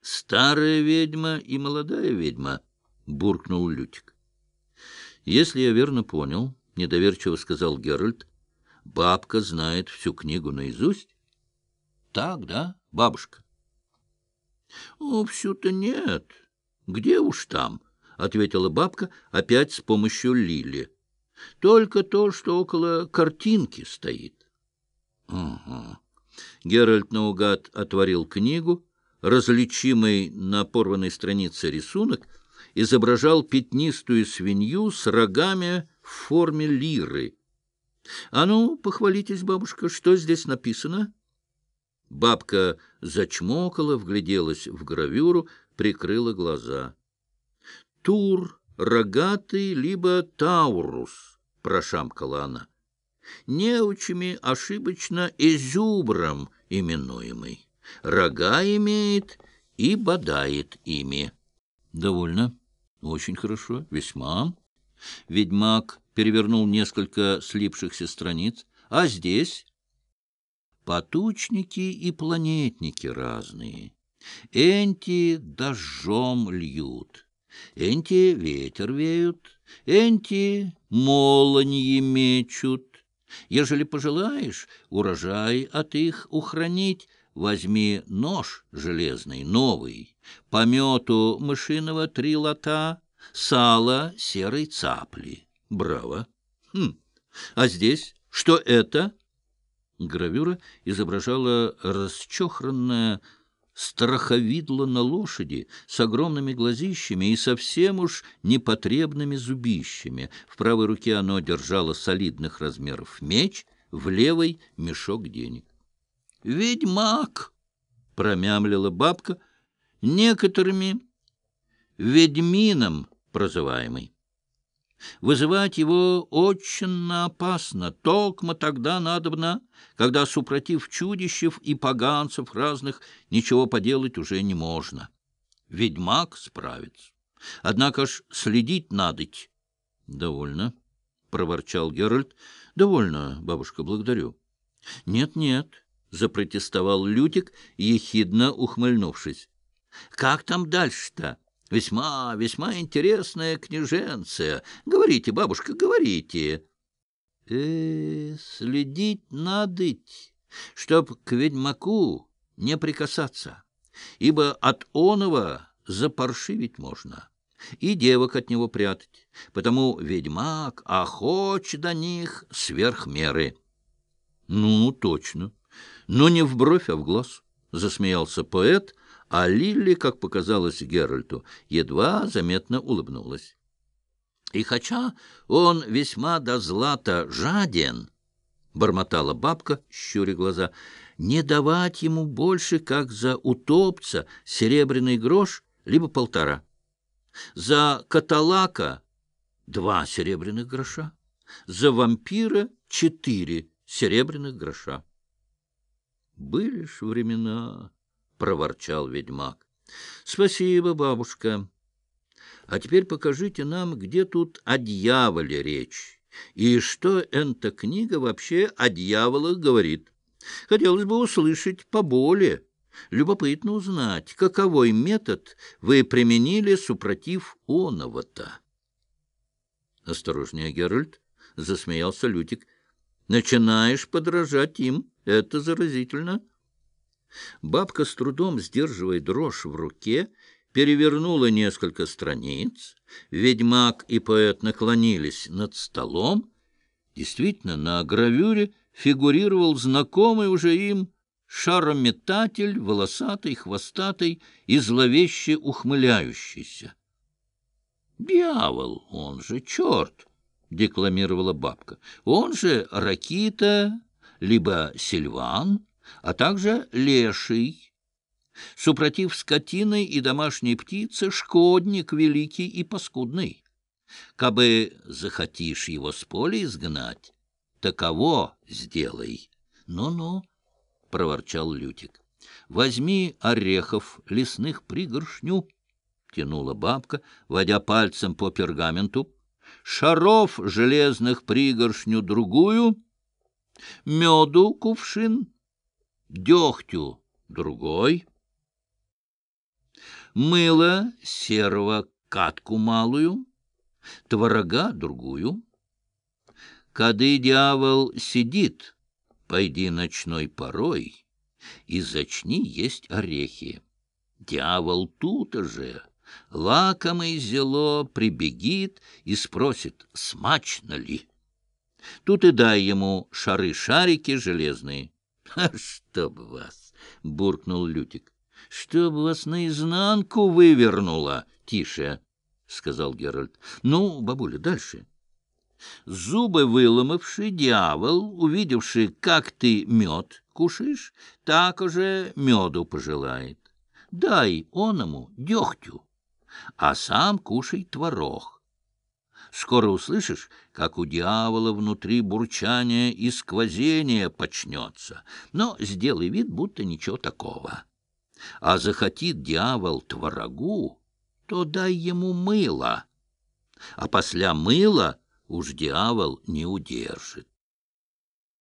— Старая ведьма и молодая ведьма, — буркнул Лютик. — Если я верно понял, — недоверчиво сказал Геральт, — бабка знает всю книгу наизусть. — Так, да, бабушка? — О, всю-то нет. Где уж там, — ответила бабка опять с помощью Лили. — Только то, что около картинки стоит. — Угу. Геральт наугад отворил книгу. Различимый на порванной странице рисунок изображал пятнистую свинью с рогами в форме лиры. — А ну, похвалитесь, бабушка, что здесь написано? Бабка зачмокала, вгляделась в гравюру, прикрыла глаза. — Тур рогатый, либо таурус, — прошамкала она. — Неучами ошибочно изюбром именуемый. Рога имеет и бодает ими. — Довольно. Очень хорошо. Весьма. Ведьмак перевернул несколько слипшихся страниц. А здесь? Потучники и планетники разные. Энти дожжом льют, энти ветер веют, энти молоньи мечут. Ежели пожелаешь, урожай от их ухранить, возьми нож железный, новый, помету мышиного три лота, сало серой цапли. Браво! Хм. А здесь что это? Гравюра изображала расчохранное страховидло на лошади с огромными глазищами и совсем уж непотребными зубищами. В правой руке оно держало солидных размеров меч, в левой — мешок денег. «Ведьмак!» — промямлила бабка, некоторыми ведьмином прозываемый. Вызывать его очень опасно, токмо тогда надобно, когда, супротив чудищев и поганцев разных, ничего поделать уже не можно. Ведьмак справится. Однако ж следить надоть. — Довольно, — проворчал Геральт. — Довольно, бабушка, благодарю. Нет, — Нет-нет, — запротестовал Лютик, ехидно ухмыльнувшись. — Как там дальше-то? Весьма, весьма интересная княженция. Говорите, бабушка, говорите. Э, следить надоть, чтоб к ведьмаку не прикасаться, ибо от оного запаршивить можно и девок от него прятать, потому ведьмак охоч до них сверх меры. — Ну, точно. Но не в бровь, а в глаз, — засмеялся поэт, а Лилли, как показалось Геральту, едва заметно улыбнулась. И хотя он весьма до злата жаден, — бормотала бабка, щуря глаза, — не давать ему больше, как за утопца, серебряный грош, либо полтора. За каталака — два серебряных гроша, за вампира — четыре серебряных гроша. Были ж времена проворчал ведьмак. — Спасибо, бабушка. А теперь покажите нам, где тут о дьяволе речь, и что эта книга вообще о дьяволах говорит. Хотелось бы услышать поболее. Любопытно узнать, каковой метод вы применили, супротив оного-то. — Осторожнее, Геральт, — засмеялся Лютик. — Начинаешь подражать им. Это заразительно. — Бабка, с трудом сдерживая дрожь в руке, перевернула несколько страниц. Ведьмак и поэт наклонились над столом. Действительно, на гравюре фигурировал знакомый уже им шарометатель, волосатый, хвостатый и зловеще ухмыляющийся. «Дьявол, он же черт!» — декламировала бабка. «Он же Ракита, либо Сильван» а также леший. Супротив скотины и домашней птицы шкодник великий и паскудный. Кабы захотишь его с поля изгнать, таково сделай. Ну — проворчал Лютик. — Возьми орехов лесных пригоршню, — тянула бабка, водя пальцем по пергаменту, — шаров железных пригоршню другую, меду кувшин — дегтю другой. мыло серого катку малую, творога другую. Кады дьявол сидит, пойди ночной порой и зачни есть орехи. Дьявол тут же, лакомый зело, прибегит и спросит, смачно ли. Тут и дай ему шары-шарики железные. — А чтоб вас! — буркнул Лютик. — Чтоб вас наизнанку вывернуло! — Тише! — сказал Геральт. — Ну, бабуля, дальше. Зубы выломавший дьявол, увидевший, как ты мед кушаешь, так уже меду пожелает. Дай оному дегтю, а сам кушай творог. Скоро услышишь, как у дьявола внутри бурчание и сквозение почнется, но сделай вид, будто ничего такого. А захотит дьявол творогу, то дай ему мыло, а после мыла уж дьявол не удержит.